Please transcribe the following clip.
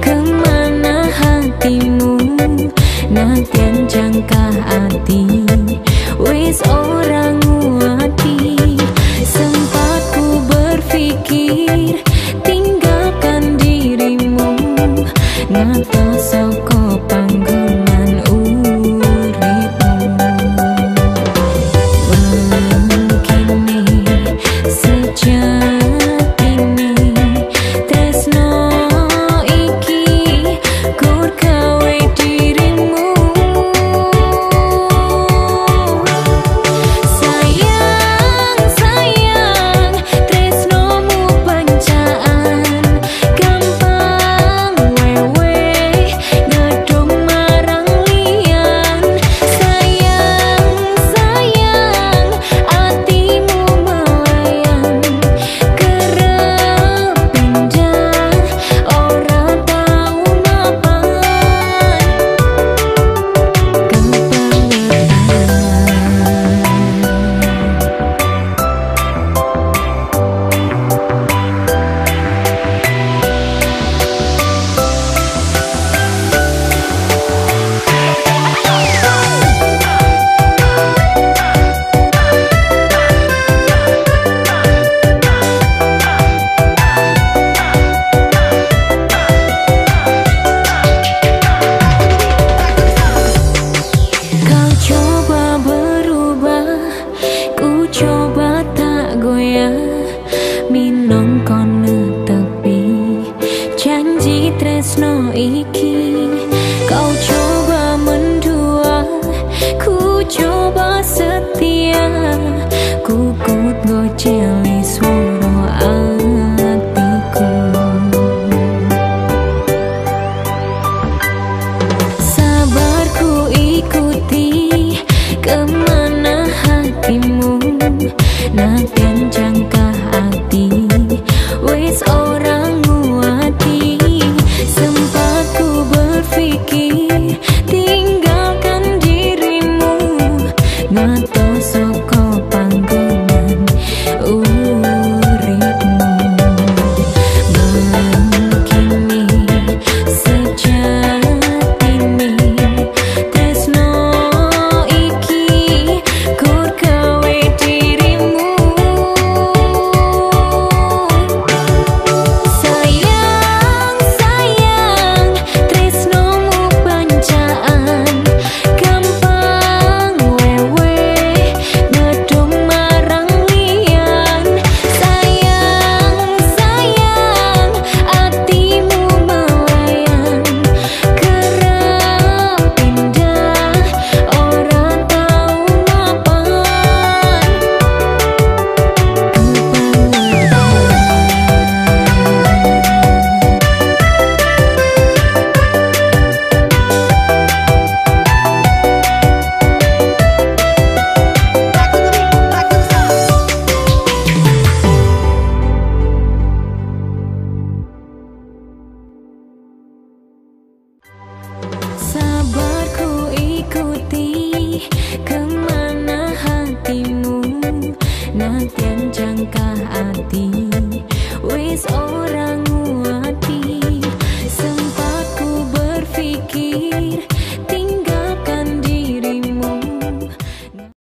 可 Naken jangka